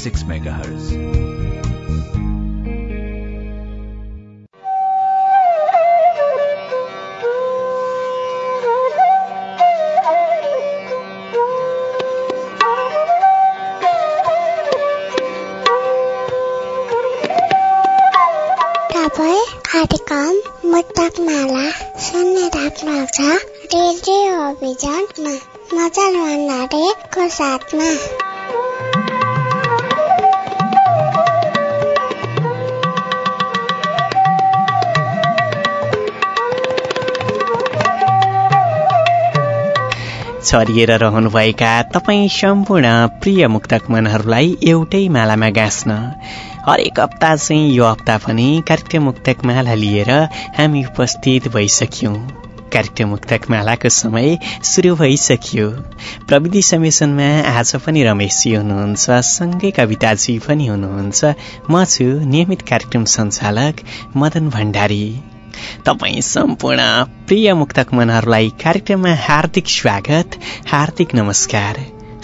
6 MHz. छरिएर रहनुभएका तपाईँ सम्पूर्ण प्रिय मुक्तक मनहरूलाई एउटै मालामा गाँच्न हरेक हप्ता चाहिँ यो हप्ता पनि कार्यक्रम मुक्तक माला लिएर हामी उपस्थित भइसक्यौँ। कार्यक्रम मुक्तक मालाको समय सुरु भइसक्यो। प्रविधि समेसनमा आज पनि रमेशजी हुनुहुन्छ सँगै कविताजी पनि हुनुहुन्छ। म छु नियमित कार्यक्रम सञ्चालक मदन भण्डारी। तपाईँ सम्पूर्ण प्रिय मुक्तक मनहरूलाई कार्यक्रममा हार्दिक स्वागत हार्दिक नमस्कार।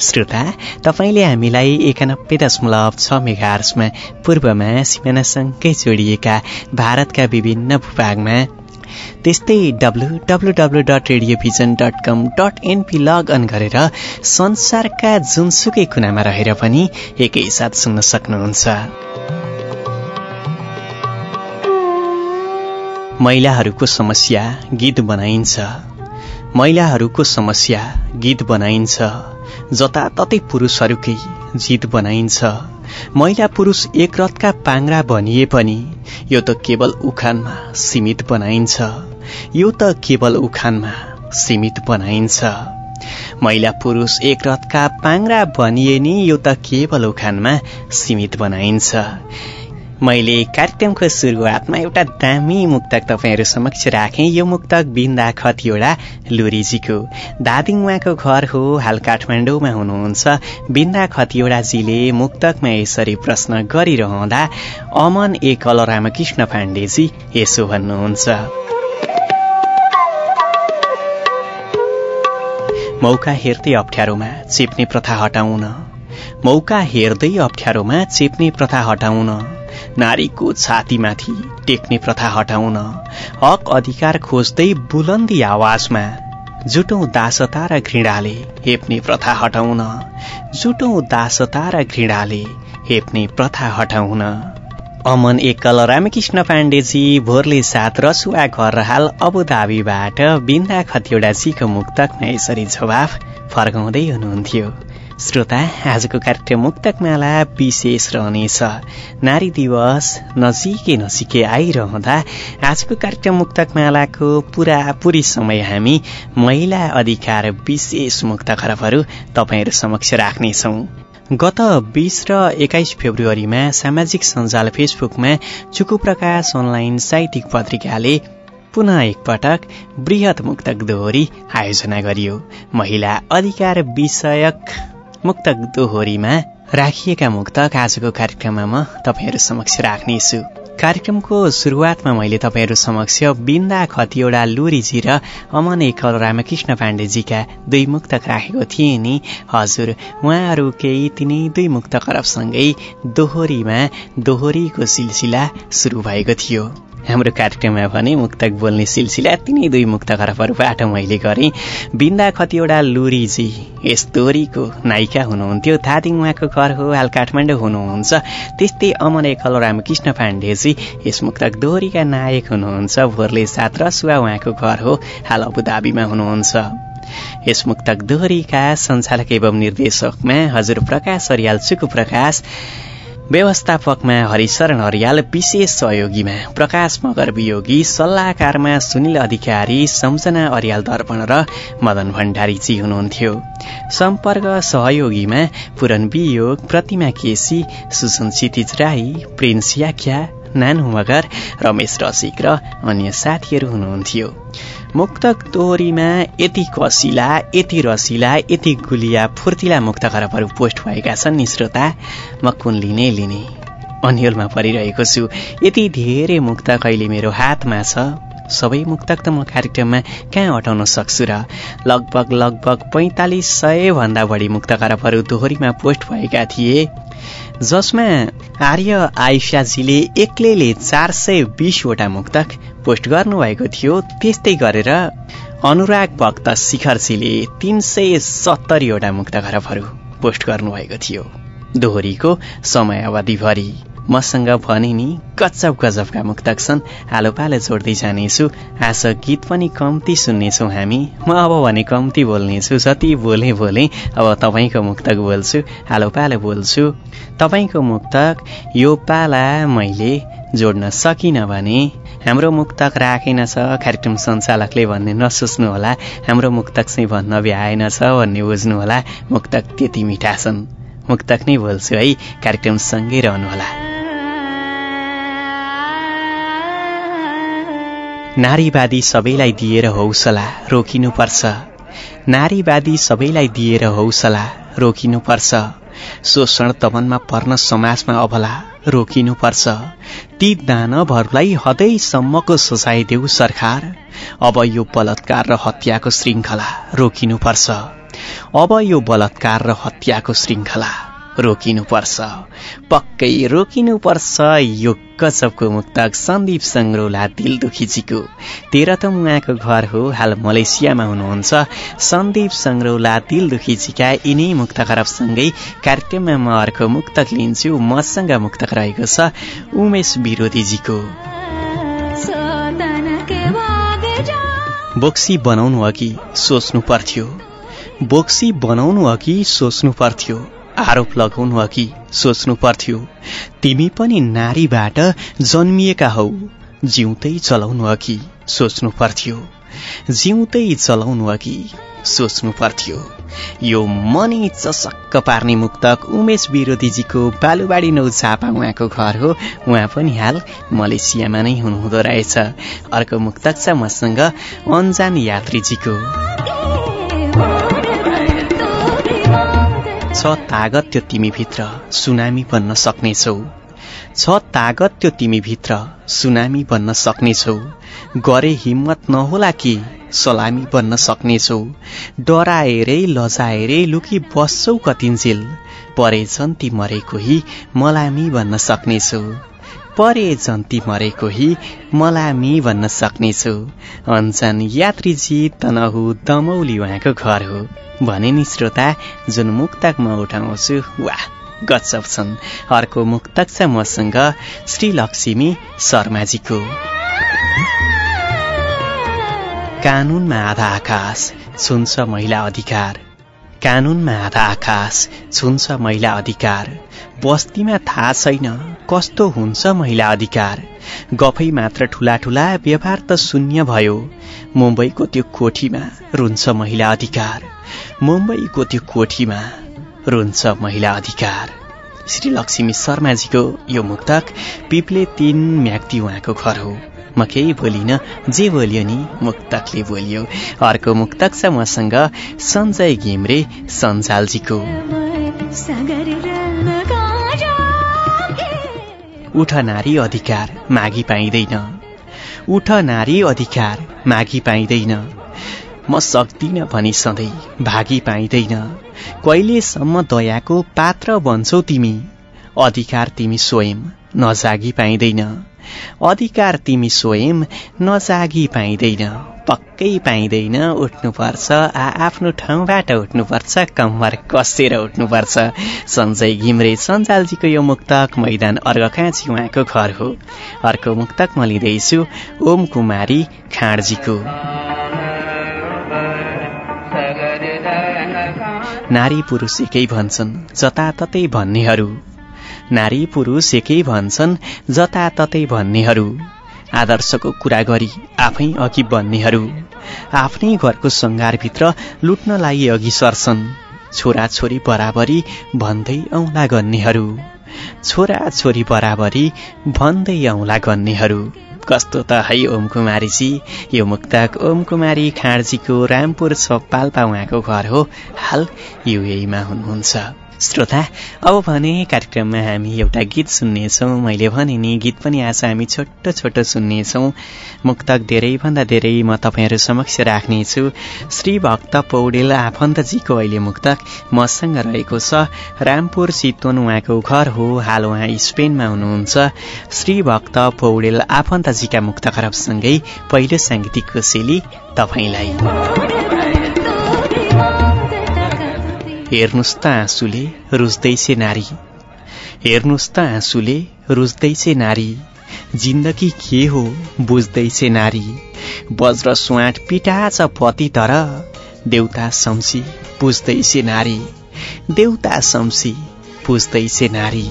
श्रोता तपाईँले हामीलाई एकानब्बे दशमलव छ मेगार्समा पूर्वमा सिमानासँगै जोडिएका भारतका विभिन्न भूभागमा त्यस्तै W W W dot radio vision dot com dot NP login गरेर संसारका जुनसुकै कुनामा रहेर पनि एकैसाथ सुन्न सक्नुहुन्छ। महिलाहरूको समस्या गीत बनाइन्छ। महिलाहरूको समस्या गीत बनाइन्छ। जताततै पुरुषहरूकै जित बनाइन्छ। महिला पुरुष एक रथका पाङ्रा भनिए पनि यो त केवल उखानमा सीमित बनाइन्छ। यो त केवल उखानमा सीमित बनाइन्छ। महिला पुरुष एक रथका पाङ्रा भनिए नि यो त केवल उखानमा सीमित बनाइन्छ। मैले कार्यक्रमको सुरुवातमा एउटा दामी मुक्तक तपाईँहरू समक्ष राखेँ। यो मुक्तक बिन्दा खतिवडा लुरीजीको। दादिङ उहाँको घर हो हाल काठमाडौँमा हुनुहुन्छ। बिन्दा खतिवडाजीले मुक्तकमा यसरी प्रश्न गरिरहँदा अमन ए. कल रामकृष्ण पाण्डेजी यसो भन्नुहुन्छ। मौका हेर्दै अप्ठ्यारोमा चेप्ने प्रथा हटाउन। मौका हेर्दै अप्ठ्यारोमा चेप्ने प्रथा हटाउन। नारीको छातीमाथि टेक्ने प्रथा हटाउन हक अधिकार खोज्दै बुलन्दी आवाजमा जुटौँ दासता र घृणाले हेप्ने प्रथा हटाउन जुटौँ दासता र घृणाले हेप्ने प्रथा हटाउन। अमन एकल रामकृष्ण पाण्डेजी भोरले सात रसुवा घर हाल अबुधाबीबाट बिन्दा खतिवडाजीको मुक्तकमा यसरी जवाफ फर्काउँदै हुनुहुन्थ्यो। श्रोता आजको कार्यक्रम मुक्तक माला विशेष रहनेछ। नारी दिवस नजिकै नजिकै आइरहँदा आजको कार्यक्रम मुक्तक मालाको पुरापुरी समय हामी महिला अधिकार विशेष मुक्त खरबहरू तपाईँहरू समक्ष राख्नेछौँ। गत बिस र एक्काइस फेब्रुअरीमा सामाजिक सञ्जाल फेसबुकमा चुकु प्रकाश अनलाइन साहित्यिक पत्रिकाले पुनः एकपटक वृहत मुक्तक दोहोरी आयोजना गरियो। महिला अधिकार विषयक मुक्तक दोहोरीमा राखिएका मुक्तक आजको कार्यक्रममा म तपाईँहरू समक्ष राख्नेछु। कार्यक्रमको सुरुवातमा मैले तपाईँहरू समक्ष बिन्दा खतिवडा लुरीजी र अमन एकल रामकृष्ण पाण्डेजीका दुई मुक्तक राखेको थिएँ नि। हजुर उहाँहरू केही तिनै दुई मुक्त करबसँगै दोहोरीमा दोहोरीको सिलसिला सुरु भएको थियो। हाम्रो कार्यक्रममा भने मुक्तक बोल्ने सिलसिला तिनै दुई मुक्त खरबहरूबाट मैले गरेँ। बिन्दा खतिवडा लुरीजी यस दोहोरीको नायिका हुनुहुन्थ्यो। धादिङ उहाँको घर हो हाल काठमाडौँ हुनुहुन्छ। त्यस्तै अमन एकल रामकृष्ण पाण्डेजी यस मुक्तक दोहोरीका नायक हुनुहुन्छ। भोरले सात रसुवा उहाँको घर हो हाल अबुधाबीमा हुनुहुन्छ। यस मुक्तक दोहोरीका सञ्चालक एवं निर्देशकमा हजुर प्रकाश अरियाल चुकु प्रकाश व्यवस्थापकमा हरिशरण हरियाल विशेष सहयोगीमा प्रकाश मगर वियोगी सल्लाहकारमा सुनिल अधिकारी सम्झना अरियाल दर्पण र मदन भण्डारीजी हुनुहुन्थ्यो। सम्पर्क सहयोगीमा पुरन वियोग प्रतिमा केसी सुसन क्षितिज राई प्रिन्स याख्या नानु मगर रमेश रसिक र अन्य साथीहरू हुनुहुन्थ्यो। मुक्तक तोरीमा यति कसिला यति रसिला यति गुलिया फुर्तिला मुक्त खरबहरू पोस्ट भएका छन् नि श्रोता। म कुन लिने लिने अन्यलमा परिरहेको छु। यति धेरै मुक्त कहिले मेरो हातमा छ। सबै मुक्तक त म कार्यक्रममा कहाँ अटाउन सक्छु र? लगभग लगभग पैँतालिस सय भन्दा बढी मुक्त खरबहरू दोहोरीमा पोस्ट भएका थिए। जसमा आर्य आइसाजीले एक्लैले चार सय बिसवटा मुक्तक पोस्ट गर्नुभएको थियो। त्यस्तै गरेर अनुराग भक्त शिखरजीले तिन सय सत्तरीवटा मुक्त खरबहरू पोस्ट गर्नुभएको थियो। दोहोरीको समय अवधिभरि मसँग भने नि गजब गजबका मुक्तक छन् आलो पालो जोड्दै जानेछु। आज गीत पनि कम्ती सुन्नेछौँ हामी। म अब भने कम्ती बोल्नेछु जति बोले बोले अब तपाईँको मुक्तक बोल्छु आलो पालो बोल्छु। तपाईँको मुक्तक यो पाला मैले जोड्न सकिनँ भने हाम्रो मुक्तक राखेन छ कार्यक्रम सञ्चालकले भन्ने नसोच्नुहोला हाम्रो मुक्तक चाहिँ भन्न भ्याएन छ भन्ने बुझ्नुहोला मुक्तक त्यति मिठा छन्। मुक्तक नै बोल्छु है कार्यक्रम सँगै रहनुहोला नारीवादी सबैलाई दिएर हौसला रोकिनुपर्छ। नारीवादी सबैलाई दिएर हौसला रोकिनुपर्छ। शोषण दमनमा पर्न समाजमा अबला रोकिनुपर्छ। ती दानवहरूलाई हदैसम्मको सजाय देऊ सरकार। अब यो बलात्कार र हत्याको श्रृङ्खला रोकिनुपर्छ। अब यो बलात्कार र हत्याको श्रृङ्खला रोकिनुपर्छ। पक्कै रोकिनुपर्छ यो गजबको मुक्तक सन्दीप सङ्ग्रोला दिल दुखीजीको। तेह्रथम उहाँको घर हो हाल मलेसियामा हुनुहुन्छ। सन्दीप सङ्ग्रौला दिल दुखीजीका यिनै मुक्त खरबसँगै कार्यक्रममा म अर्को मुक्तक लिन्छु मसँग मुक्तक रहेको छ उमेश विरोधीजीको। बोक्सी बनाउनु अघि सोच्नु पर्थ्यो। बोक्सी बनाउनु अघि सोच्नु पर्थ्यो। आरोप लगाउनु अघि सोच्नु पर्थ्यो तिमी पनि नारीबाट जन्मिएका हौ। जिउँदै चलाउनु अघि सोच्नु पर्थ्यो जिउँदै चलाउनु अघि सोच्नु पर्थ्यो। यो मनै चसक्क पार्ने मुक्तक उमेश विरोधीजीको बालुबाडी नौ झापा उहाँको घर हो। उहाँ पनि हाल मलेसियामा नै हुनुहुँदो रहेछ। अर्को मुक्तक छ मसँग अन्जान यात्रीजीको। छ तागत त्यो तिमीभित्र सुनामी बन्न सक्नेछौ। छ तागत त्यो तिमीभित्र सुनामी बन्न सक्नेछौ। गरे हिम्मत नहोला कि सलामी बन्न सक्नेछौ। डराएरै लजाएरै लुकी बस्छौ कतिन्जेल। परे जन्ती मरेको हि मलामी भन्न सक्नेछौ। परे जन्ती मरेको हि मलामी भन्न सक्नेछु। अञ्चन यात्रीजी तनहु दमौली उहाँको घर हो। भने नि श्रोता जुन मुक्तक म उठाउँछु वाह गजब छन्। अर्को मुक्तक छ मसँग श्री लक्ष्मी शर्माजीको। कानूनमा आधा आकाश छुन्छ महिला अधिकार। कानूनमा आधा आकाश छुन्छ महिला अधिकार। बस्तीमा थाहा छैन कस्तो हुन्छ महिला अधिकार। गफै मात्र ठुला ठुला व्यवहार त शून्य भयो। मुम्बईको त्यो कोठीमा रुन्छ महिला अधिकार। मुम्बईको त्यो कोठीमा रुन्छ महिला अधिकार। श्री लक्ष्मी शर्माजीको यो मुक्तक पिप्ले तीन म्याग्दी उहाँको घर हो। म केही बोलिन जे बोलियो नि मुक्तकले बोलियो। अर्को मुक्तक छ मसँग सञ्जय घिम्रे सञ्जालजीको। उठ नारी अधिकार मागी पाइँदैन। उठ नारी अधिकार मागी पाइँदैन। म सक्दिन भनी सधैँ भागी पाइँदैन। कहिलेसम्म दयाको पात्र बन्छौ तिमी? अधिकार तिमी स्वयं नजागी पाइँदैन। अधिकार तिमी स्वयं नजागी पाइँदैन पक्कै पाइँदैन उठ्नुपर्छ आ आफ्नो ठाउँबाट उठ्नुपर्छ कम्मर कसेर उठ्नुपर्छ। सञ्जय घिम्रे सञ्जालजीको यो मुक्तक मैदान अर्घखाँची उहाँको घर हो। अर्को मुक्तक म लिँदैछु ओम कुमारी खाँडजीको। नारी पुरुष एकै भन्छन् जताततै भन्नेहरू। नारी पुरुष एकै भन्छन् जताततै भन्नेहरू। आदर्शको कुरा गरी आफै अघि बन्नेहरू। आफ्नै घरको सङ्घारभित्र लुट्नलाई अघि सर्छन्। छोराछोरी बराबरी भन्दै औँला गर्नेहरू। छोराछोरी बराबरी भन्दै औँला गर्नेहरू। कस्तो त है ओम कुमारीजी यो मुक्तक ओम कुमारी खाँडजीको रामपुर छ पाल्पा उहाँको घर हो। हाल युएमा हुनुहुन्छ। श्रोता अब भने कार्यक्रममा हामी एउटा गीत सुन्नेछौँ। मैले भने नि गीत पनि आज हामी छोटो छोटो सुन्नेछौँ। मुक्तक धेरैभन्दा धेरै म तपाईँहरू समक्ष राख्नेछु। श्री भक्त पौडेल आफन्तजीको अहिले मुक्तक। मसँग रहेको छ रामपुर चितवन उहाँको घर हो। हाल उहाँ स्पेनमा हुनुहुन्छ। श्री भक्त पौडेल आफन्तजीका मुक्त खरबसँगै पहिलो साङ्गीतिक कोसेली तपाईँलाई। हेर्नुहोस् त आँसुले रुच्दैछे नारी। हेर्नुहोस् त आँसुले रुच्दैछे नारी। जिन्दगी के हो बुझ्दैछे नारी। वज्र स्वाट पिटाछ पति तर देउता शम्सी पुज्दैछे नारी। देउता शम्सी पुज्दैछे नारी।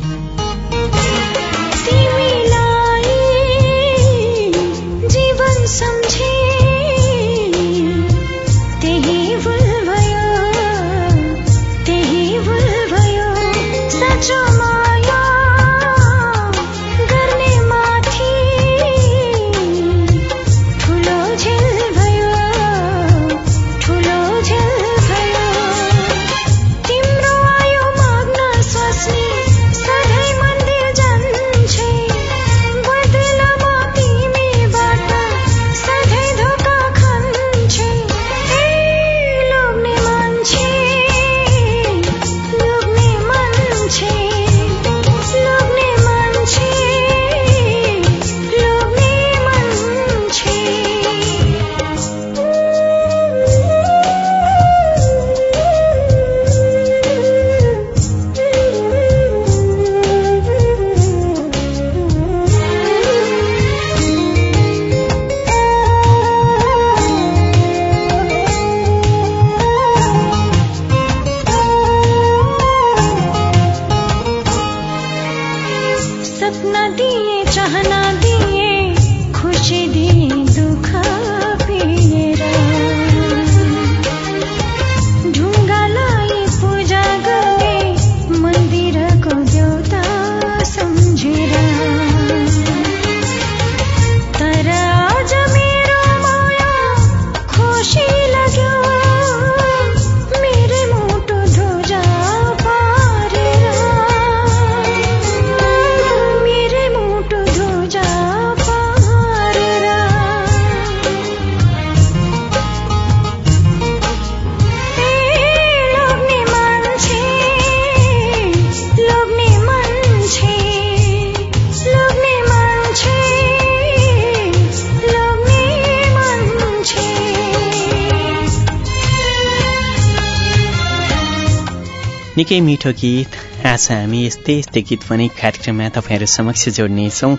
निकै मिठो गीत। आज हामी यस्तै यस्तै गीत पनि कार्यक्रममा तपाईँहरू समक्ष जोड्नेछौँ।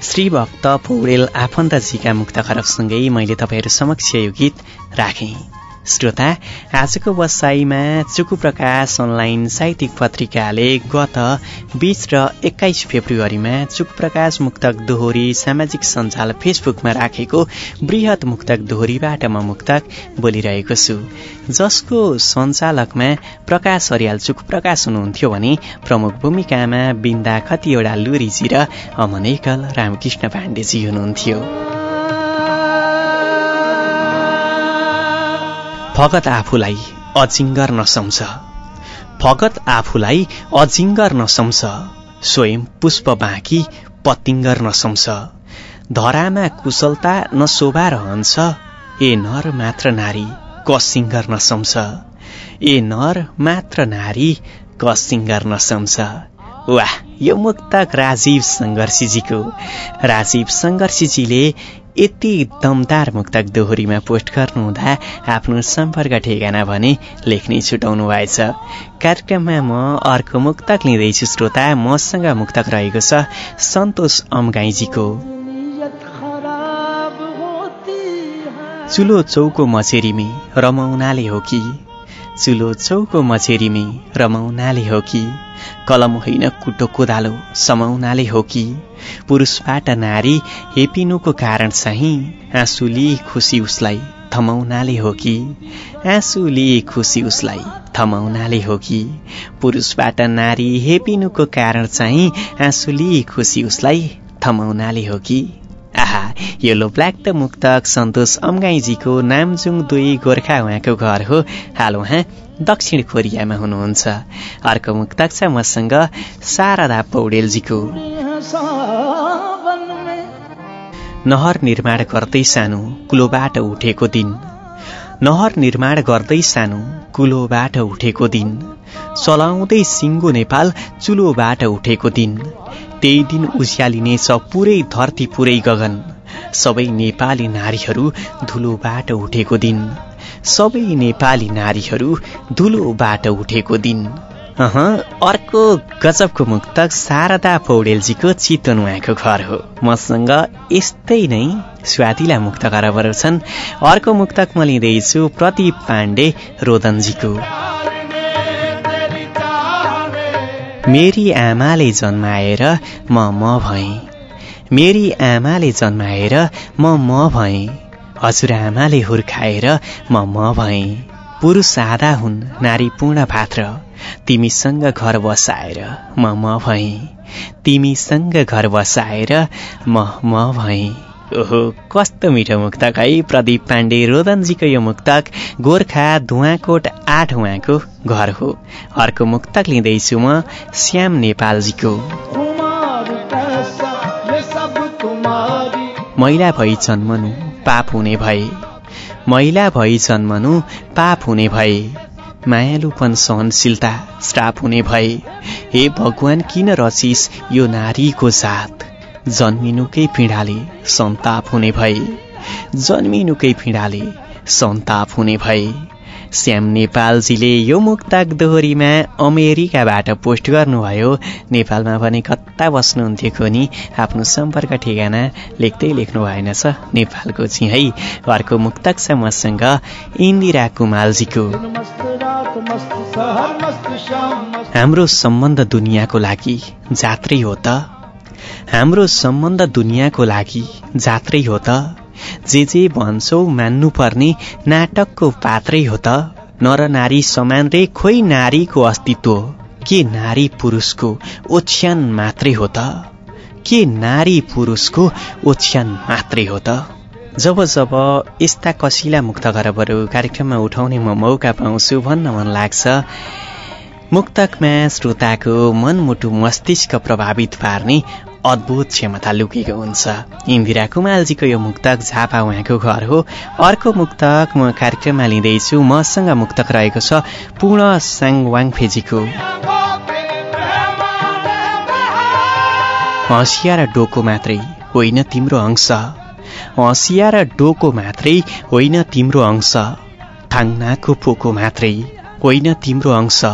श्री भक्त पौडेल आफन्तजीका मुक्त खरबसँगै मैले तपाईँहरू समक्ष यो गीत राखेँ। श्रोता आजको बसाइमा चुकु प्रकाश अनलाइन साहित्यिक पत्रिकाले गत बिस र एक्काइस फेब्रुअरीमा चुकु प्रकाश मुक्तक दोहोरी सामाजिक सञ्जाल फेसबुकमा राखेको वृहत मुक्तक दोहोरीबाट म मुक्तक बोलिरहेको छु। जसको सञ्चालकमा प्रकाश अर्याल चुक प्रकाश हुनुहुन्थ्यो भने प्रमुख भूमिकामा बिन्दा खतिवडा लुरीजी र अमनेकल रामकृष्ण पाण्डेजी हुनुहुन्थ्यो। फगत आफूलाई अजिङ्गर नसम्छ। फगत आफूलाई अजिङ्गर नसम्छ। स्वयं पुष्प बाँकी पतिङ्गर नसम्छ। धरामा कुशलता नशोभा रहन्छ। ए नर मात्र नारी कसिङ्गर नसम्छ। ए नर मात्र नारी कसिङ्गर नसम्छ। वाह यो मुक्तक राजीव सङ्घर्षीजीको। राजीव सङ्घर्षीजीले यति दमदार मुक्तक दोहोरीमा पोस्ट गर्नुहुँदा आफ्नो सम्पर्क ठेगाना भने लेख्नै छुटाउनु भएछ। कार्यक्रममा म अर्को मुक्तक लिँदैछु श्रोता। मसँग मुक्तक रहेको छ सन्तोष अमगाईजीको। चुलो चौको मचेरीमी रमाउनाले हो कि? चुलो चौको मचेरीमी रमाउनाले हो कि? कलम होइन कुटो कोदालो समाउनाले हो कि? पुरुषबाट नारी हेपिनुको कारण चाहिँ आँसु लिई खुसी उसलाई थमाउनाले हो कि? आँसु लिई खुसी उसलाई थमाउनाले हो कि? पुरुषबाट नारी हेपिनुको कारण चाहिँ आँसु लिई खुसी उसलाई थमाउनाले हो कि? आहा यो लोप्लाक्ट मुक्तक सन्तोष अम्गाईजीको नामजुङ दुई गोर्खा उहाँको घर हो। हाल उहाँ दक्षिण कोरियामा हुनुहुन्छ। अर्को मुक्तक छ मसँग शारदा पौडेलजीको। नहर निर्माण गर्दै सानो कुलोबाट उठेको दिन। नहर निर्माण गर्दै सानो कुलोबाट उठेको दिन। चलाउँदै सिङ्गो नेपाल चुलोबाट उठेको दिन। त्यही दिन उज्यालिनेछ पुरै धरती पुरै गगन। सबै नेपाली नारीहरू धुलोबाट उठेको दिन। सबै नेपाली नारीहरू धुलोबाट उठेको दिन। अह अर्को गजबको मुक्तक शारदा पौडेलजीको चितवन उहाँको घर हो। मसँग यस्तै नै स्वातिला मुक्त छन्। अर्को मुक्तक म लिँदैछु प्रदीप पाण्डे रोदनजीको। मेरी आमाले जन्माएर म म भएँ। मेरी आमाले जन्माएर म म भएँ। हजुरआमाले हुर्काएर म म भएँ। पुरुष आधा हुन् नारी पूर्ण पात्र। तिमीसँग घर बसाएर म म भएँ। तिमीसँग घर बसाएर म म भएँ। ओहो कस्तो मिठो मुक्तक है। प्रदीप पाण्डे रोदनजीको यो मुक्तक। गोर्खा धुवाकोट आठ उहाँको घर हो। अर्को मुक्तक लिँदैछु म श्याम नेपालजीको। महिला भई जन्मनु पाप हुने भए महिला भई जन्मनु पाप हुने भए मायालुपन सहनशीलता श्राप हुने भए हे भगवान किन रचिस यो नारीको जात जन्मिनुकै पीडाले सन्ताप हुने भए जन्मिनुकै पीडाले सन्ताप हुने भए श्याम नेपालजीले यो मुक्तक दोहोरीमा अमेरिकाबाट पोस्ट गर्नुभयो। नेपालमा भने कता बस्नुहुन्थ्यो कोनी आफ्नो सम्पर्क ठेगाना लेख्दै लेख्नु भएन छ नेपालको है। अर्को मुक्तक छ मसँग इन्दिरा कुमालजीको। हाम्रो सम्बन्ध दुनियाँको लागि जात्रै हो त। हाम्रो सम्बन्ध दुनियाँको लागि जात्रै हो त। जे जे भन्छौ मान्नुपर्ने नाटकको पात्रै हो त। नर नारी समान रे खोइ नारीको अस्तित्व? के नारी पुरुषको ओछ्यान मात्रै हो त? के नारी पुरुषको ओछ्यान मात्रै हो त? जब जब यस्ता कसिला मुक्त गरबहरू कार्यक्रममा उठाउने म मौका पाउँछु भन्न मन लाग्छ। मुक्तकमा श्रोताको मनमुटु मस्तिष्क प्रभावित पार्ने अद्भुत क्षमता लुकेको हुन्छ। इन्दिरा कुमालजीको यो मुक्तक झापा उहाँको घर हो। अर्को मुक्तक म कार्यक्रममा लिँदैछु। मसँग मुक्तक रहेको छ पूर्ण साङवाङ फेजीको। हँसिया र डोको मात्रै होइन तिम्रो अंश। हँसिया र डोको मात्रै होइन तिम्रो अंश। थाङ्नाको पोको मात्रै होइन तिम्रो अंश।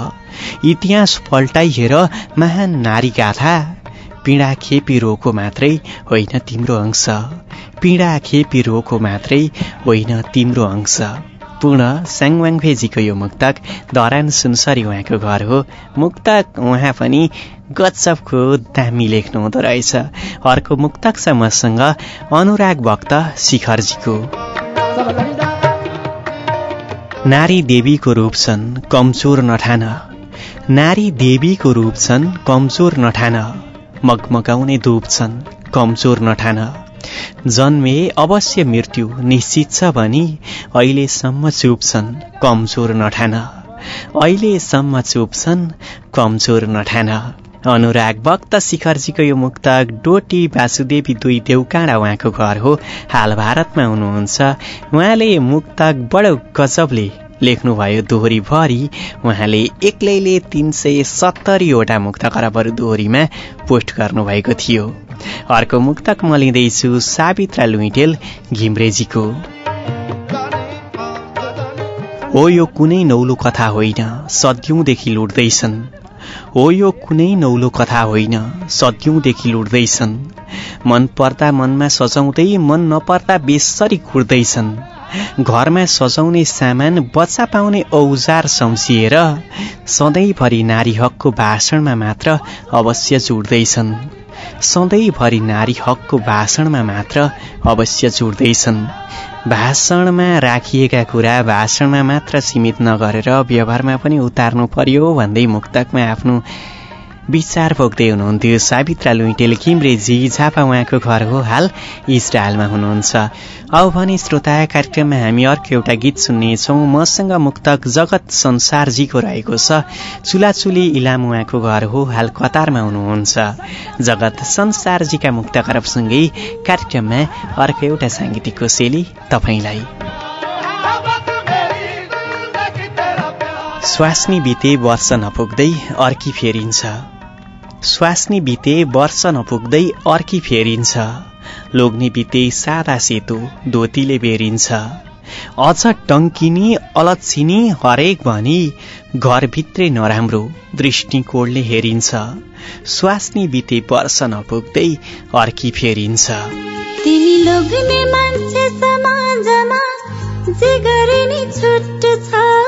इतिहास पल्टाइ हेर महान नारी गाथा पीडा खेपी रोको मात्रै होइन तिम्रो अंश। पीडा खेपी रोको मात्रै होइन तिम्रो अंश। पूर्ण साङवाङ भेजीको यो मुक्तक धरान सुनसरी उहाँको घर हो। मुक्तक उहाँ पनि गजबको दामी लेख्नु हुँदो रहेछ। अर्को मुक्तक छ मसँग अनुराग भक्त शिखरजीको। नारी देवीको रूप छन् कमजोर नठान। नारी देवीको रूप छन् कमजोर नठान। मगमगाउने धूप छन् कमजोर नठान। जन्मे अवश्य मृत्यु निश्चित छ भनी अहिलेसम्म चुप छन् कमजोर नठान। अहिलेसम्म चुप छन् कमजोर नठान। अनुराग भक्त शिखरजीको यो मुक्तक डोटी वासुदेवी दुई देउकाँडा उहाँको घर हो। हाल भारतमा हुनुहुन्छ। उहाँले मुक्तक बडो गजबले लेख्नुभयो दोहोरीभरि उहाँले एक्लैले तिन सय सत्तरीवटा मुक्त खराबहरू दोहोरीमा पोस्ट गर्नुभएको थियो। अर्को मुक्तक म लिँदैछु सावित्रा लुइटेल घिम्रेजीको। हो यो कुनै नौलो कथा होइन सद्यौँदेखि लुट्दैछन्। हो यो कुनै नौलो कथा होइन सद्यौँदेखि लुट्दैछन्। मन पर्दा मनमा सजाउँदै मन नपर्दा बेसरी कुर्दैछन्। घरमा सजाउने सामान बच्चा पाउने औजार सम्झिएर सधैँभरि नारी हकको भाषणमा मात्र अवश्य जुड्दैछन्। सधैँभरि नारी हकको भाषणमा मात्र अवश्य जुड्दैछन्। भाषणमा राखिएका कुरा भाषणमा मात्र सीमित नगरेर व्यवहारमा पनि उतार्नु पर्यो भन्दै मुक्तकमा आफ्नो विचार पोख्दै हुनुहुन्थ्यो। सावित्रा लुइटेल किम्रेजी झापा उहाँको घर हो हाल इजरायलमा हुनुहुन्छ। अब भने श्रोता कार्यक्रममा हामी अर्को एउटा गीत सुन्नेछौँ। मसँग मुक्तक जगत संसारजीको रहेको छ। चुलाचुली इलाम उहाँको घर हो हाल कतारमा हुनुहुन्छ। जगत संसारजीका मुक्त करपसँगै कार्यक्रममा अर्को एउटा साङ्गीतिक कोसेली तपाईँलाई। स्वास्नी बिते वर्ष नपुग्दै अर्की फेरिन्छ। स्वास्नी बिते वर्ष नपुग्दै अर्की फेरिन्छ। लोग्ने बिते सादा सेतो धोतीले बेरिन्छ। अझ टङ्किनी अलच्छिनी हरेक भनी घरभित्रै नराम्रो दृष्टिकोणले हेरिन्छ। स्वास्नी बिते वर्ष नपुग्दै अर्की फेरिन्छ। तिमी छ।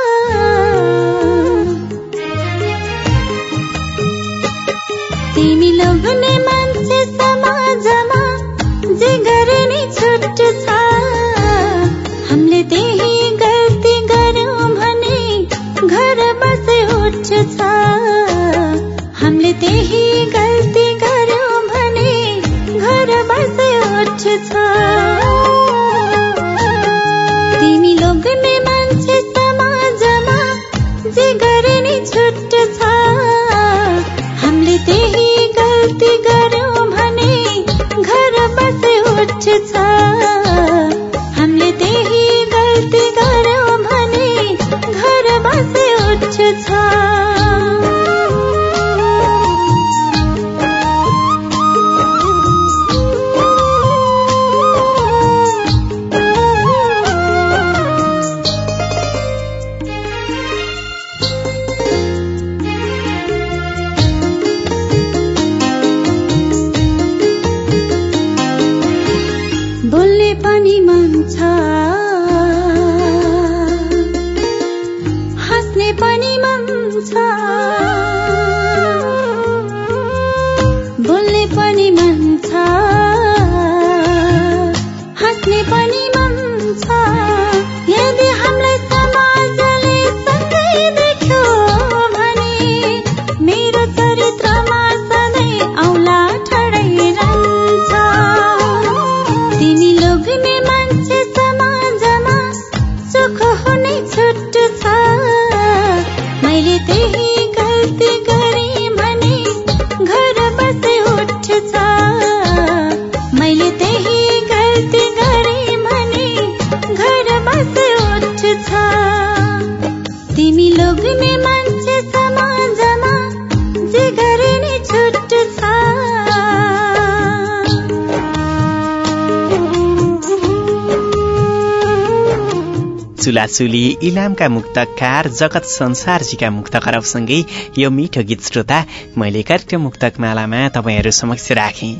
चुलाचुली इलामका मुक्तकार जगत संसारजीका मुक्त खरबसँगै यो मिठो गीत श्रोता मैले कार्यक्रम मुक्तक मालामा तपाईँहरू समक्ष राखेँ।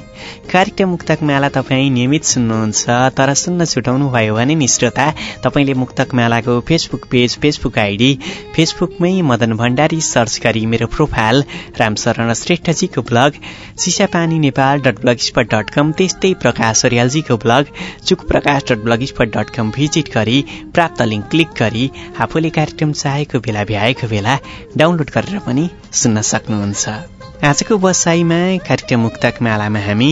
कार्यक्रम मुक्तक माला तपाईँ नियमित सुन्नुहुन्छ तर सुन्न छुटाउनु भयो भने नि श्रोता तपाईँले मुक्तक मालाको फेसबुक पेज फेसबुक आइडी फेसबुकमै मदन भण्डारी सर्च गरी मेरो profile Ramsharan श्रेष्ठजीको blog Chisapani Nepal dot blogspot dot com त्यस्तै प्रकाश अर्यालजीको ब्लग चुक Prakash dot blogspot dot com visit गरी प्राप्त लिङ्क क्लिक गरी आफूले कार्यक्रम चाहेको बेला भ्याएको बेला डाउनलोड गरेर पनि सुन्न सक्नुहुन्छ। आजको बसाइमा कार्यक्रम मुक्तक मालामा हामी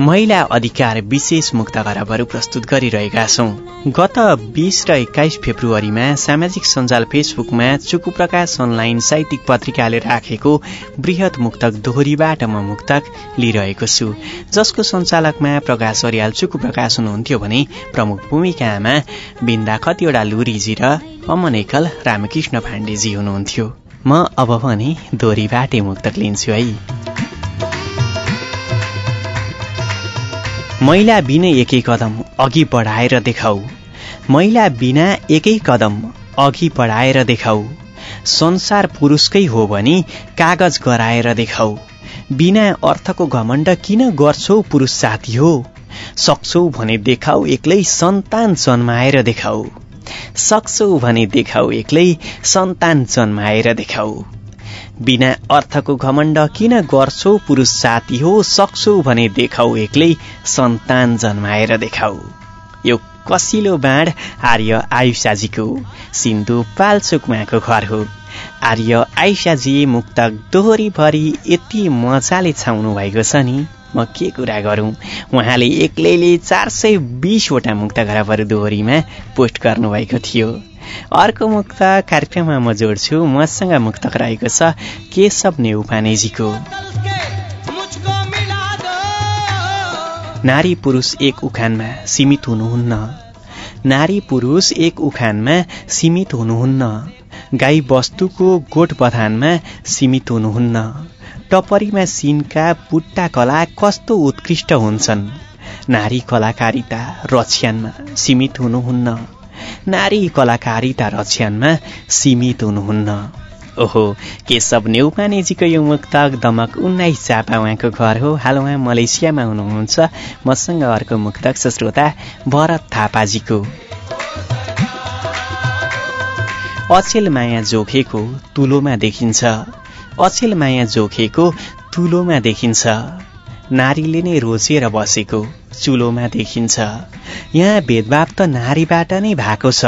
महिला अधिकार विशेष मुक्त खराबहरू प्रस्तुत गरिरहेका छौँ। गत बिस र एक्काइस फेब्रुअरीमा सामाजिक सञ्जाल फेसबुकमा चुकु प्रकाश अनलाइन साहित्यिक पत्रिकाले राखेको वृहत मुक्तक दोहोरीबाट म मुक्तक लिइरहेको छु। जसको सञ्चालकमा प्रकाश अर्याल चुकु प्रकाश हुनुहुन्थ्यो भने प्रमुख भूमिकामा बिन्दा खतिवटा लुरीजी र अमन एकल रामकृष्ण पाण्डेजी हुनुहुन्थ्यो। म अब भने दोहोरीबाटै मुक्तक लिन्छु है। महिला बिना एकै कदम अघि बढाएर देखाऊ। महिला बिना एकै कदम अघि बढाएर देखाऊ। संसार पुरुषकै हो भने कागज गराएर देखाऊ। बिना अर्थको घमण्ड किन गर्छौ पुरुष साथी हो? सक्छौ भने देखाऊ एक्लै सन्तान जन्माएर देखाऊ। सक्छौ भने देखाऊ एक्लै सन्तान जन्माएर देखाऊ बिना अर्थको घमण्ड किन गर्छौ पुरुष साथी हो सक्छौ भने देखाऊ एक्लै सन्तान जन्माएर देखाऊ यो कसिलो बाँड आर्य आयुषाजीको सिन्धु पाल्चोक उहाँको घर हो। आर्य आयुषाजी मुक्तक दोहोरीभरि यति मजाले छाउनु भएको छ नि। म के कुरा गरौँ? उहाँले एक्लैले चार सय बिसवटा मुक्त खराबहरू दोहोरीमा पोस्ट गर्नुभएको थियो। अर्को मुक्त कार्यक्रममा म जोड्छु मसँग मुक्तक रहेको छ केशव नेउपानेजीको। नारी पुरुष एक उखानमा सीमित हुनुहुन्न। नारी पुरुष एक उखानमा सीमित हुनुहुन्न। गाई वस्तुको गोठ बथानमा सीमित हुनुहुन्न। टपरीमा सिनका बुट्टा कला कस्तो उत्कृष्ट हुन्छन्? नारी कलाकारिता रक्षानमा सीमित हुनुहुन्न। नारी कलाकारिता रक्षानमा सीमित हुनुहुन्न। ओहो केशव नेउपानेजीको यो मुक्तक दमक उन्नाइस चापा उहाँको घर हो? हाल उहाँ मलेसियामा हुनुहुन्छ। मसँग अर्को मुक्तक श्रोता भरत थापाजीको। अचेल माया जोखेको तुलोमा देखिन्छ। अचेल माया जोखेको तुलोमा देखिन्छ। नारीले नै रोजेर बसेको चुलोमा देखिन्छ। यहाँ भेदभाव त नारीबाट नै भएको छ।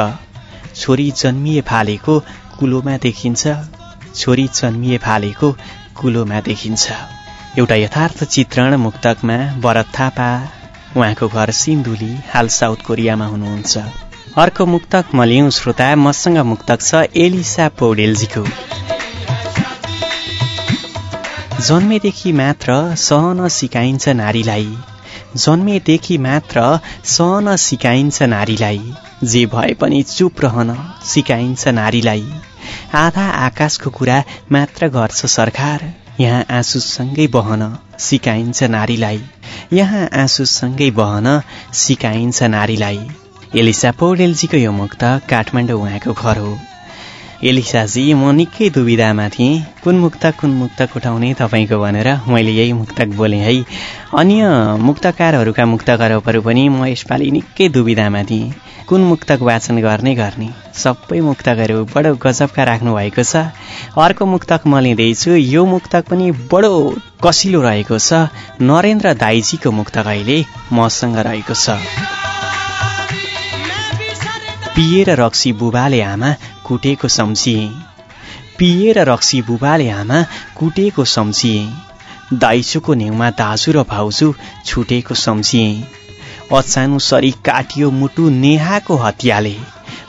छोरी जन्मिए फालेको कुलोमा देखिन्छ। छोरी जन्मिए फालेको कुलोमा देखिन्छ। एउटा यथार्थ चित्रण मुक्तकमा भरत थापा उहाँको घर सिन्धुली हाल साउथ कोरियामा हुनुहुन्छ। अर्को मुक्तक म लिउँ श्रोता मसँग मुक्तक छ एलिसा पौडेलजीको। जन्मेदेखि मात्र सहन सिकाइन्छ नारीलाई। जन्मेदेखि मात्र सहन सिकाइन्छ नारीलाई। जे भए पनि चुप रहन सिकाइन्छ नारीलाई। आधा आकाशको कुरा मात्र गर्छ सरकार। यहाँ आँसुसँगै बहन सिकाइन्छ नारीलाई। यहाँ आँसुसँगै बहन सिकाइन्छ नारीलाई। एलिसा पौडेलजीको यो मुक्त काठमाडौँ उहाँको घर हो। एलिसाजी म निकै दुविधामा थिएँ। कुन मुक्तक कुन मुक्तक उठाउने तपाईँको भनेर मैले यही मुक्तक बोलेँ है। अन्य मुक्तकारहरूका मुक्तकरहरू पनि म यसपालि निकै दुविधामा थिएँ। कुन मुक्तक वाचन गर्ने गर्ने सबै मुक्तकहरू बडो गजबका राख्नु भएको छ। अर्को मुक्तक म लिँदैछु यो मुक्तक पनि बडो कसिलो रहेको छ। नरेन्द्र दाइजीको मुक्तक अहिले मसँग रहेको छ। पिएर रक्सी बुबाले आमा कुटेको सम्झिए पिएर रक्सी बुबाले आमा कुटेको सम्झिए दाइसुको नेउमा दाजु र भाउजू छुटेको सम्झिए अचानु सरी काटियो मुटु नेहाको हतियाले।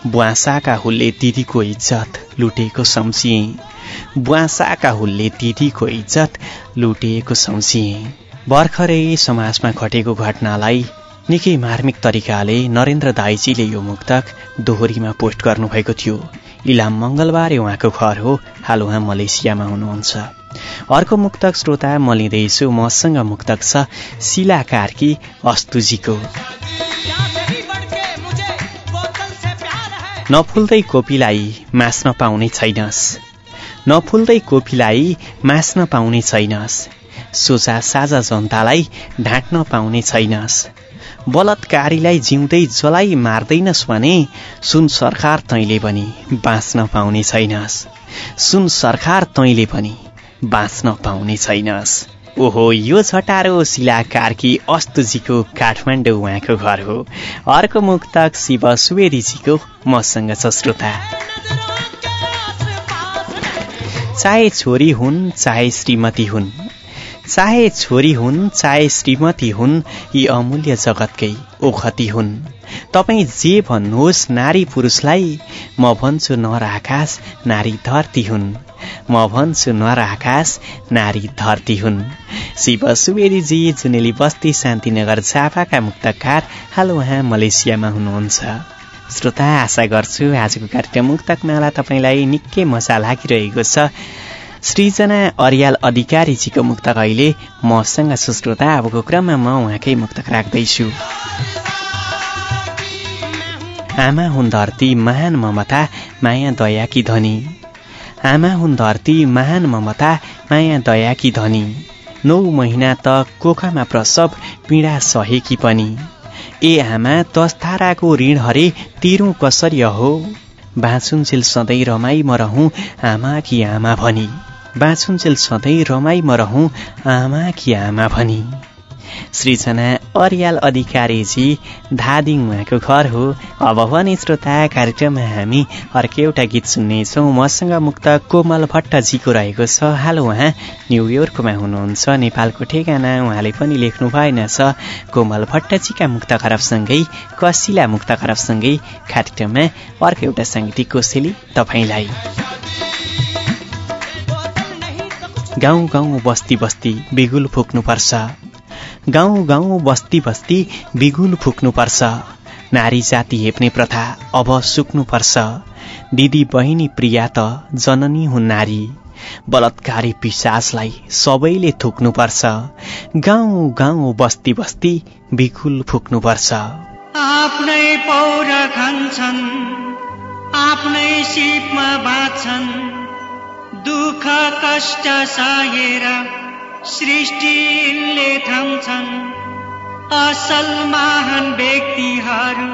बुवासाका हुल्ले दिदीको इज्जत लुटेको सम्झिए बुवासाका हुल्ले दिदीको इज्जत लुटेको सम्झिए भर्खरै समाजमा घटेको घटनालाई निकै मार्मिक तरिकाले नरेन्द्र दाइजीले यो मुक्तक दोहोरीमा पोस्ट गर्नुभएको थियो। इलाम मङ्गलबारे उहाँको घर हो। हाल उहाँ मलेसियामा हुनुहुन्छ। अर्को मुक्तक श्रोता म लिँदैछु। मसँग मुक्तक छ शिला कार्की अस्तुजीको। नफुल्दै कोपीलाई मास्न पाउने छैनस्। नफुल्दै कोपीलाई मास्न पाउने छैनस्। सोझा साझा जनतालाई ढाँट्न पाउने छैनस्। बलात्कारीलाई जिउँदै जलाई मार्दैनस् भने सुन सरकार तैँले पनि बाँच्न पाउने छैनस्। सुन सरकार तैँले पनि बाँच्न पाउने छैनस्। ओहो यो छटारो शिला कार्की अस्तुजीको काठमाडौँ उहाँको घर हो। अर्को मुक्तक शिव सुवेदीजीको मसँग छ श्रोता। चाहे छोरी हुन् चाहे श्रीमती हुन् चाहे छोरी हुन् चाहे श्रीमती हुन् यी अमूल्य जगतकै ओखती हुन्। तपाईँ जे भन्नुहोस् नारी पुरुषलाई म भन्छु नर आकाश नारी धरती हुन्। म भन्छु नर आकाश नारी धरती हुन्। शिव सुवेदीजी जुनेली बस्ती शान्तिनगर झापाका मुक्तकार हाल उहाँ मलेसियामा हुनुहुन्छ। श्रोता आशा गर्छु आजको कार्यक्रम मुक्तक माला तपाईँलाई निकै मजा लागिरहेको छ। सृजना अर्याल अधिकारीजीको मुक्तक अहिले मसँग सुश्रोता अबको क्रममा म उहाँकै मुक्तक राख्दैछु। आमा हुन् धरती महान ममता माया दयाकी धनी। आमा हुन् धरती महान ममता माया दयाकी धनी। नौ महिना त कोखामा प्रसव पीडा सहेकी पनि। ए आमा दस धाराको ऋण हरे तिरौँ कसरी हो? बाँचुन्जेल सधैँ रमाई म रहँ आमा कि आमा भनी। बाँचुन्जेल सधैँ रमाई म रहँ आमा कि आमा भनी। सृजना अर्याल अधिकारीजी धादिङ उहाँको घर हो। अब भने श्रोता कार्यक्रममा हामी अर्को एउटा गीत सुन्नेछौँ। मसँग मुक्त कोमल भट्टजीको रहेको छ। हाल उहाँ न्युयोर्कमा हुनुहुन्छ। नेपालको ठेगाना उहाँले पनि लेख्नु भएन छ। कोमल भट्टजीका मुक्त खरबसँगै कसिला मुक्त खरबसँगै कार्यक्रममा अर्को एउटा साङ्गीतिक कोसेली तपाईँलाई। गाउँ गाउँ बस्ती बस्ती बिगुल फुक्नुपर्छ गाउँ गाउँ बस्ती बस्ती बिगुल फुक्नुपर्छ नारी जाति हेप्ने प्रथा अब सुक्नुपर्छ दिदी बहिनी प्रिया त जननी हुन् नारी। बलात्कारी पिसासलाई सबैले थुक्नुपर्छ गाउँ गाउँ बस्ती बस्ती बिगुल फुक्नुपर्छ आफ्नै पौर खान्छन् आफ्नै सिपमा बाँच्छन्। दुःख कष्ट सहेर सृष्टिले थाम्छन् असल महान व्यक्तिहरू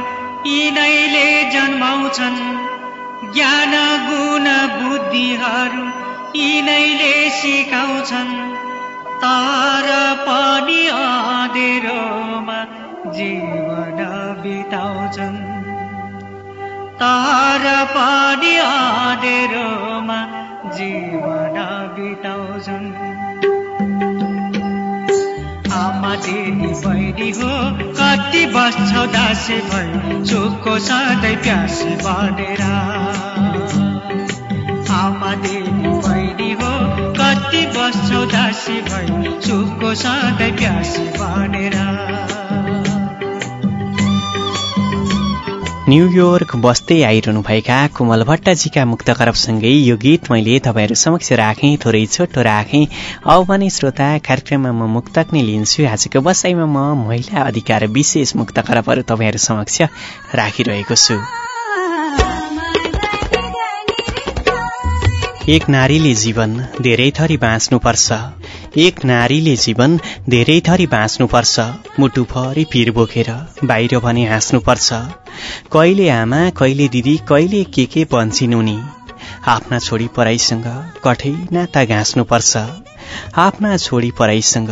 यिनैले जन्माउँछन्। ज्ञान गुण बुद्धिहरू यिनैले सिकाउँछन्। तर पनि अँधेरोमा जीवन बिताउँछन्। तर पनि अँधेरोमा जीवन बिताउँछन् आमा दिदी बहिनी हो कति बस्छौ दासे भई चोखो सधैँ प्यासी बनेर। आमा दिदी बहिनी हो कति बस्छौ दासी भई चोखो सधैँ प्यासी बनेर। न्युयोर्क बस्दै आइरहनुभएका कोमल भट्टजीका मुक्त करपसँगै यो गीत मैले तपाईँहरू समक्ष राखेँ थोरै छोटो राखेँ। अब भने श्रोता कार्यक्रममा म मुक्तक नै लिन्छु। आजको बसाइमा म महिला अधिकार विशेष मुक्त करपहरू तपाईँहरू समक्ष राखिरहेको छु। एक नारीले जीवन धेरै थरी बाँच्नुपर्छ। एक नारीले जीवन धेरै थरी बाँच्नुपर्छ। मुटुभरि पिर बोकेर बाहिर भने हाँस्नुपर्छ। कहिले आमा कहिले दिदी कहिले के के भन्छन् उनी? आफ्ना छोडी पराईसँग कठै नाता गाँच्नुपर्छ। आफ्ना छोडी पराईसँग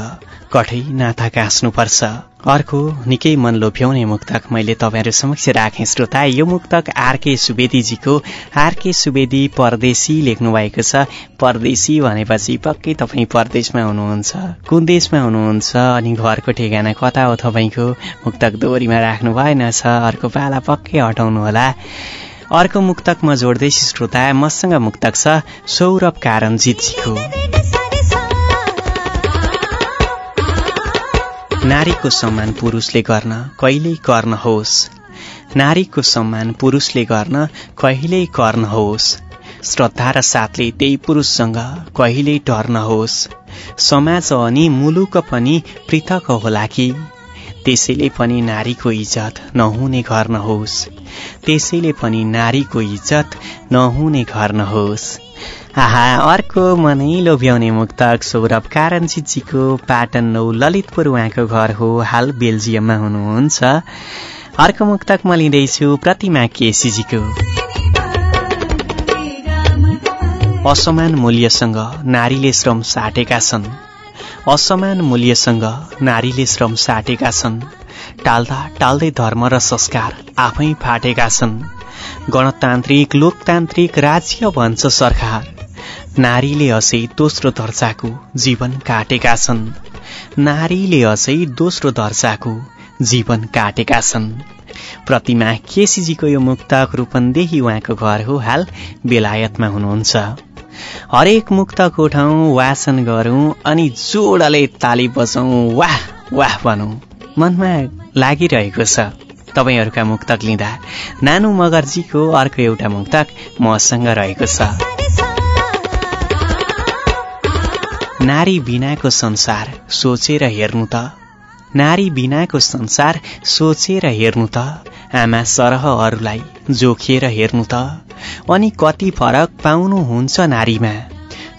कठै नाता गाँच्नुपर्छ। अर्को निकै मन लोभ्याउने मुक्तक मैले तपाईँहरू समक्ष राखेँ। श्रोता यो मुक्तक आरके सुवेदीजीको आरके सुवेदी परदेशी लेख्नु भएको छ। परदेशी भनेपछि पक्कै तपाईँ परदेशमा हुनुहुन्छ कुन देशमा हुनुहुन्छ अनि घरको ठेगाना कता हो तपाईँको मुक्तक दोहोरीमा राख्नु भएन छ। अर्को पाला पक्कै हटाउनु होला अर्को मुक्तक म जोड्दैछु श्रोता मसँग मुक्तक छ सौरभ कारणजितजीको नारीको सम्मान पुरुषले गर्न कहिल्यै गर्न होस्। नारीको सम्मान पुरुषले गर्न कहिल्यै गर्न होस्। श्रद्धा र साथले त्यही पुरुषसँग कहिल्यै टर्न होस्। समाज अनि मुलुक पनि पृथक होला कि त्यसैले पनि नारीको इज्जत नहुने घर नहोस्। त्यसैले पनि नारीको इज्जत नहुने घर नहोस्। आहा अर्को मनै लोभ्याउने मुक्तक सौरभ कारणजीजीको पाटन नौ ललितपुर उहाँको घर हो। हाल बेल्जियममा हुनुहुन्छ। अर्को मुक्तक म लिँदैछु प्रतिमा केसीजीको। असमान मूल्यसँग नारीले श्रम साटेका छन्। असमान मूल्यसँग नारीले श्रम साटेका छन्। टाल्दा टाल्दै धर्म र संस्कार आफै फाटेका छन्। गणतान्त्रिक लोकतान्त्रिक राज्य भन्छ सरकार। नारीले अझै दोस्रो दर्जाको जीवन काटेका छन्। नारीले अझै दोस्रो दर्जाको जीवन काटेका छन्। प्रतिमा केसीजीको यो मुक्तक रूपन्देही उहाँको घर हो हाल बेलायतमा हुनुहुन्छ। हरेक मुक्तको ठाउँ वासन गरौँ अनि जोडले ताली बजाउँ वाह वाह भनौँ। मनमा लागिरहेको छ। तपाईँहरूका मुक्तक लिँदा नानु मगर्जीको अर्को एउटा मुक्तक मसँग रहेको छ। नारी बिनाको संसार सोचेर हेर्नु त नारी बिनाको संसार सोचेर हेर्नु त आमा सरह अरूलाई जोखिएर हेर्नु त। अनि कति फरक पाउनुहुन्छ नारीमा।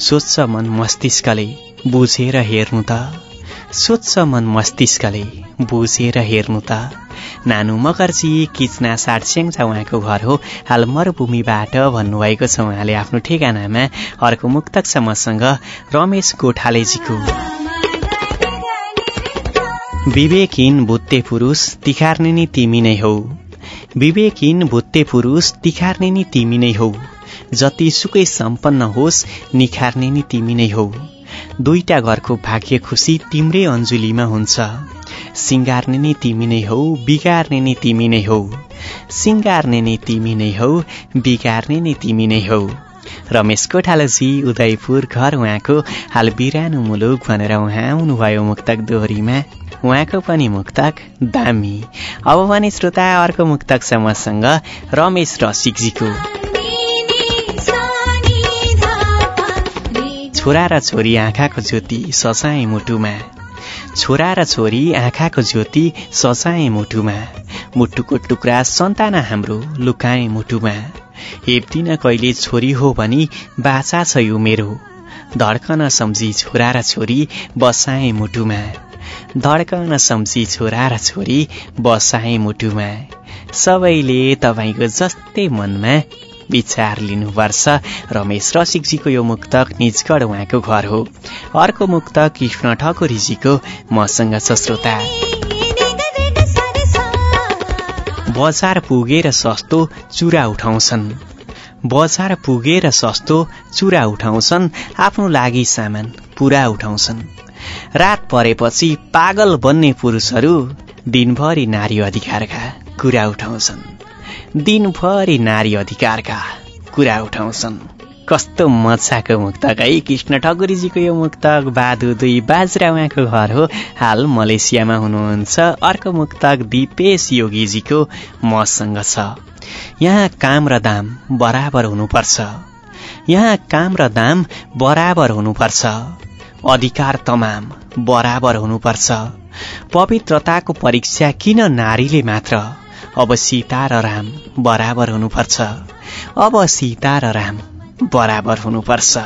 सोच्छ मन मस्तिष्कले बुझेर हेर्नु त। सोच्छ मन मस्तिष्कले बुझेर हेर्नु त। नानु मकर्जी किचना साटस्याङ उहाँको घर हो। हाल मरुभूमिबाट भन्नुभएको छ उहाँले आफ्नो ठेगानामा अर्को मुक्तक छ मसँग रमेश गोठालेजीको विवेकहीन भुत्ते पुरुष तिखार्ने नि तिमी नै हौ। विवेकहीन भुत्ते पुरुष तिखार्ने नि तिमी नै हौ। जति सुकै सम्पन्न होस् निखार्ने नि तिमी नै हौ। दुईटा घरको भाग्य खुसी तिम्रै अञ्जुलीमा हुन्छ। सिङ्गार्ने नि तिमी नै हौ बिगार्ने नि तिमी नै हौ। सिङ्गार्ने नि तिमी नै हौ बिगार्ने नि तिमी नै हौ। रमेश कोठालजी उदयपुर घर उहाँको हाल बिरानो मुलुक भनेर उहाँ आउनुभयो मुक्तक दोहोरीमा। उहाँको पनि मुक्तक दामी। अब पनि श्रोता अर्को मुक्तक छ मसँग रमेश रसिकजीको छोरा र छोरी आँखाको ज्योति ससाए मुटुमा। छोरा र छोरी आँखाको ज्योति ससाए मुटुमा। मुटुको टुक्रा सन्ताना हाम्रो लुकाए मुटुमा। हेप्दिन कहिले छोरी हो भनी बाछा छ यो मेरो। धड्कन सम्झी छोरा र छोरी बसाए मुटुमा। धड्कन सम्झी छोरा र छोरी बसाए मुटुमा। सबैले तपाईँको जस्तै मनमा विचार लिनुपर्छ। रमेश रसिकजीको यो मुक्तक निजगढ उहाँको घर हो। अर्को मुक्तक कृष्ण ठकुरीजीको मसँग छ श्रोता। बजार पुगेर सस्तो चुरा उठाउँछन्। बजार पुगेर सस्तो चुरा उठाउँछन्। आफ्नो लागि सामान पुरा उठाउँछन्। रात परेपछि पागल बन्ने पुरुषहरू दिनभरि नारी अधिकारका कुरा उठाउँछन्। दिनभरि नारी अधिकारका कुरा उठाउँछन्। कस्तो मजाको मुक्तक है कृष्ण ठकुरीजीको यो मुक्तक बाधु दुई बाजरा उहाँको घर हो। हाल मलेसियामा हुनुहुन्छ। अर्को मुक्तक दिपेश योगीजीको मसँग छ। यहाँ काम र दाम बराबर हुनुपर्छ। यहाँ काम र दाम बराबर हुनुपर्छ। अधिकार तमाम बराबर हुनुपर्छ। पवित्रताको परीक्षा किन नारीले मात्र? अब सीता र राम बराबर हुनुपर्छ। अब सीता र राम बराबर हुनुपर्छ।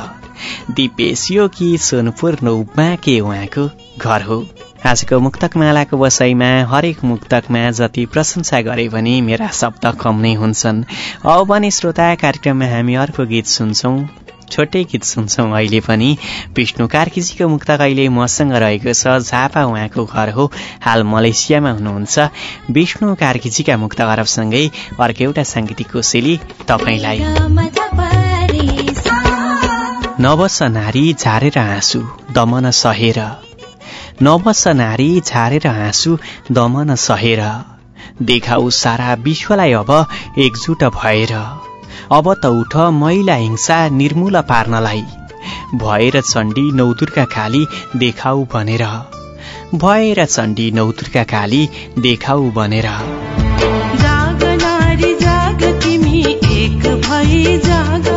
दिपेश योगी सोनपुर नौबाके उहाँको घर हो? आजको मुक्तक मालाको बसाइमा हरेक मुक्तकमा जति प्रशंसा गरे भने मेरा शब्द कम नै हुन्छन्। अब पनि श्रोता कार्यक्रममा हामी अर्को गीत सुन्छौँ। छोटै गीत सुन्छौँ अहिले पनि। विष्णु कार्कीजीको मुक्तक अहिले मसँग रहेको छ झापा उहाँको घर हो। हाल मलेसियामा हुनुहुन्छ। विष्णु कार्कीजीका मुक्त अरबसँगै अर्को एउटा साङ्गीतिक कोसेली तपाईँलाई। नवस नारी झारेर आँसु दमन सहेर। नवस नारी झारेर आँसु दमन सहेर। देखाउ सारा विश्वलाई अब एकजुट भएर। अब त उठ महिला हिंसा निर्मूल पार्नलाई। भएर चण्डी नौदुर्गा काली देखाउ भनेर। भएर चण्डी नौदुर्गा काली देखाउ भनेर। जाग नारी जाग तिमी एक भई जाग।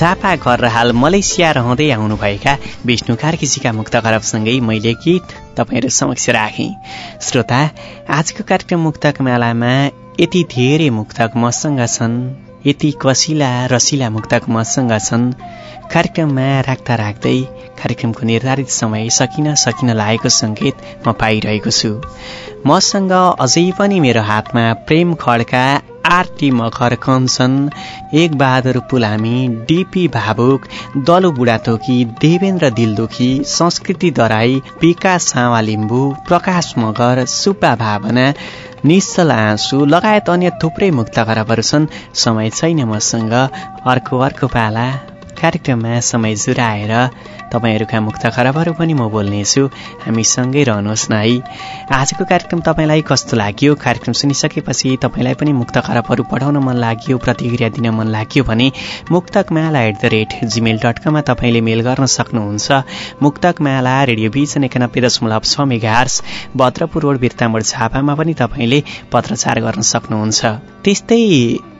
झापा घर र हाल मलेसिया रहँदै आउनुभएका विष्णु कार्कीजीका मुक्त खरबसँगै मैले गीत तपाईँहरू समक्ष राखेँ। श्रोता आजको कार्यक्रम मुक्तक मालामा यति धेरै मुक्तक मसँग छन् यति कसिला रसिला मुक्तक मसँग छन्। कार्यक्रममा राख्दा राख्दै कार्यक्रमको निर्धारित समय सकिन सकिन लागेको सङ्केत म पाइरहेको छु। मसँग अझै पनि मेरो हातमा प्रेम खड्का आरटी मखर कञ्चन एक बहादुर पुलामी डिपी भावुक दलु बुढाथोकी देवेन्द्र दिलदुखी संस्कृति दराई विकास सावा लिम्बू प्रकाश मगर सुब्बा भावना निश्चल आँसु लगायत अन्य थुप्रै मुक्त खराबहरू छन्। समय छैन मसँग। अर्को अर्को पाला। कार्यक्रममा समय जुराएर तपाईँहरूका मुक्त खराबहरू पनि म बोल्नेछु। हामी सँगै रहनुहोस् न है। आजको कार्यक्रम तपाईँलाई कस्तो लाग्यो? कार्यक्रम सुनिसकेपछि तपाईँलाई पनि मुक्त खराबहरू पढाउन मन लाग्यो प्रतिक्रिया दिन मन लाग्यो भने Muktakmala at the rate Gmail dot कममा तपाईँले मेल गर्न सक्नुहुन्छ। मुक्तकमाला रेडियो भिजन एकानब्बे दशमलव छ मेगा आर्स भद्रपुर रोड बिर्तामोड झापामा पनि तपाईँले पत्रचार गर्न सक्नुहुन्छ। त्यस्तै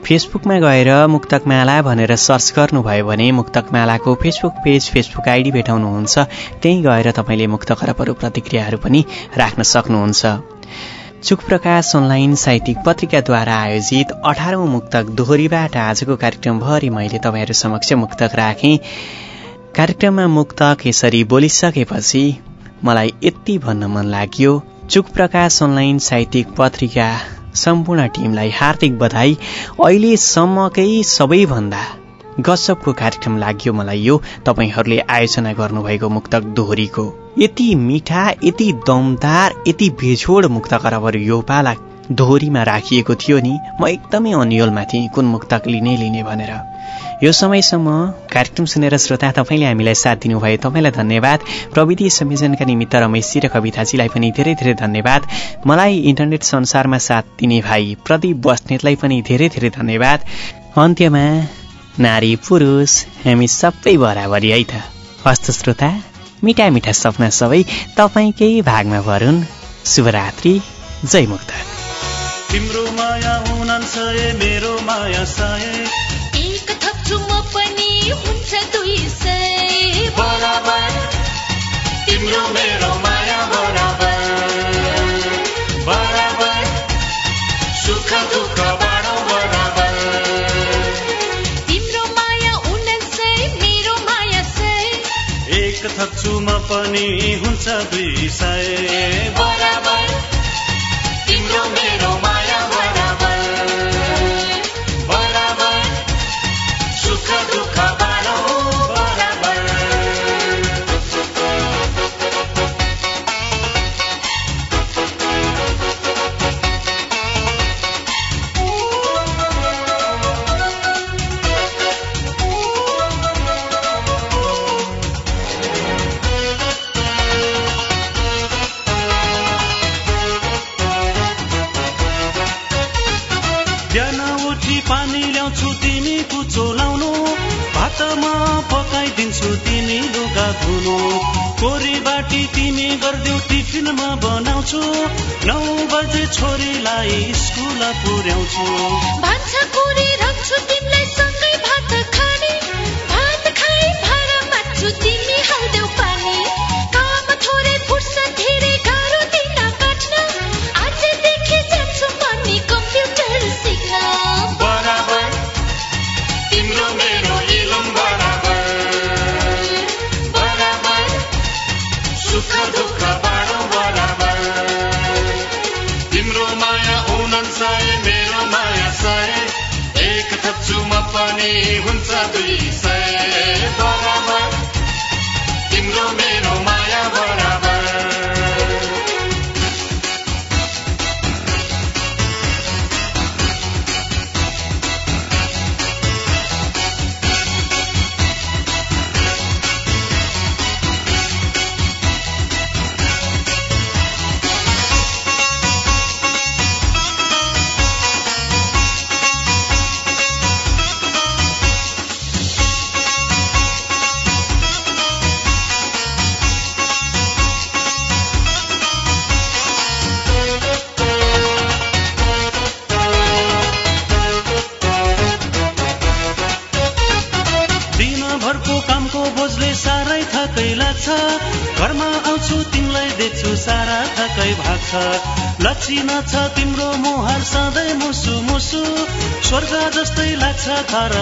फेसबुकमा गएर मुक्तकमाला भनेर सर्च गर्नुभयो भने मुक्तकमालाको फेसबुक पेज फेसबुक आइडी भेटाउनुहुन्छ। त्यहीँ गएर तपाईँले मुक्त खरबहरू प्रतिक्रियाहरू पनि राख्न सक्नुहुन्छ। चुक प्रकाश अनलाइन साहित्यिक पत्रिकाद्वारा आयोजित अठारौँ मुक्तक दोहोरीबाट आजको कार्यक्रमभरि मैले तपाईँहरू समक्ष मुक्तक राखेँ। कार्यक्रममा मुक्तक यसरी बोलिसकेपछि मलाई यति भन्न मन लाग्यो चुक प्रकाश अनलाइन साहित्यिक पत्रिका सम्पूर्ण टिमलाई हार्दिक बधाई। अहिलेसम्मकै सबैभन्दा गजबको कार्यक्रम लाग्यो मलाई यो। तपाईँहरूले आयोजना गर्नुभएको मुक्तक दोहोरीको। यति मिठा यति दमदार यति बेजोड मुक्त खराबहरू यो पाला दोहोरीमा राखिएको थियो नि म एकदमै अन्यलमा थिएँ कुन मुक्तक लिने लिने भनेर। यो समयसम्म कार्यक्रम सुनेर श्रोता तपाईँले हामीलाई साथ दिनुभयो। तपाईँलाई धन्यवाद। प्रविधि संयोजनका निमित्त रमेशजी र कविताजीलाई पनि धेरै धेरै धन्यवाद। मलाई इन्टरनेट संसारमा साथ दिने भाइ प्रदीप बस्नेतलाई पनि धेरै धेरै धन्यवाद। अन्त्यमा नारी पुरुष हामी सबै बराबरी है त। हस्त श्रोता मिठा मिठा सपना सबै तपाईँकै भागमा भरुन्। शुभरात्रि जय मुक्त। तिम्रो माया हुनान् सय मेरो माया सय। एक थप्छु म पनि हुन्छ दुई सय। बराबर तिम्रो मेरो पनि हुन्छ दुई सय। बराबर तिम्रो जस्तै